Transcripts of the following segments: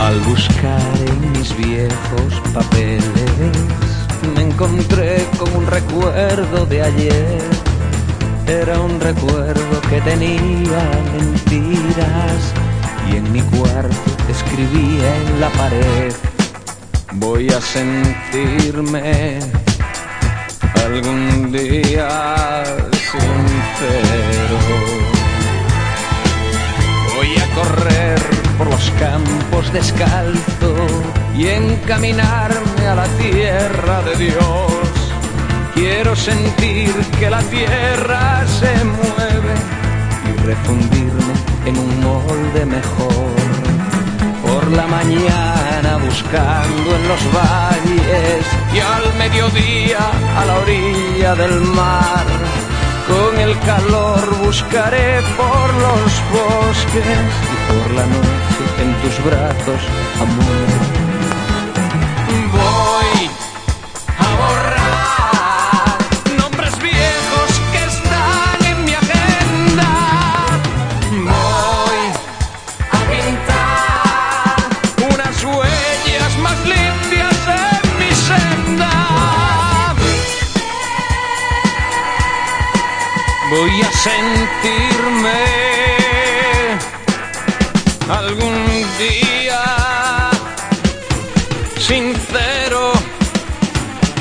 Al buscar en mis viejos papeles me encontré con un recuerdo de ayer. Era un recuerdo que tenía mentiras y en mi cuarto escribía en la pared. Voy a sentirme algún día sincero. Campos descalzo y encaminarme a la tierra de Dios. Quiero sentir que la tierra se mueve y refundirme en un molde mejor. Por la mañana buscando en los valles y al mediodía a la orilla del mar. Con el calor buscaré por los bosques y por la noche en tus brazos, amor. Voy a sentirme algún día sincero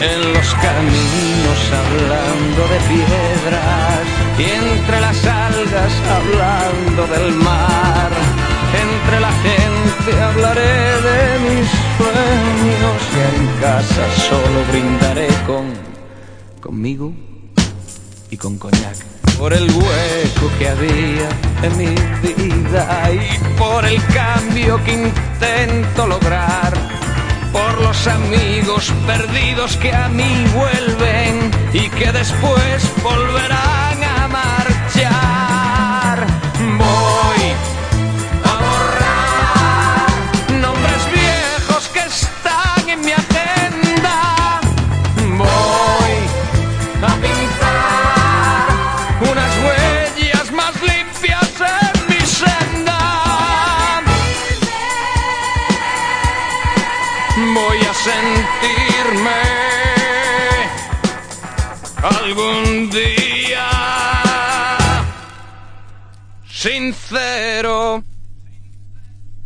en los caminos hablando de piedras y entre las algas hablando del mar. Entre la gente hablaré de mis sueños y en casa solo brindaré con conmigo y con coñac. Por el hueco que había en mi vida y por el cambio que intento lograr. Por los amigos perdidos que a mí vuelven y que después volverán Voy a sentirme algún día sincero.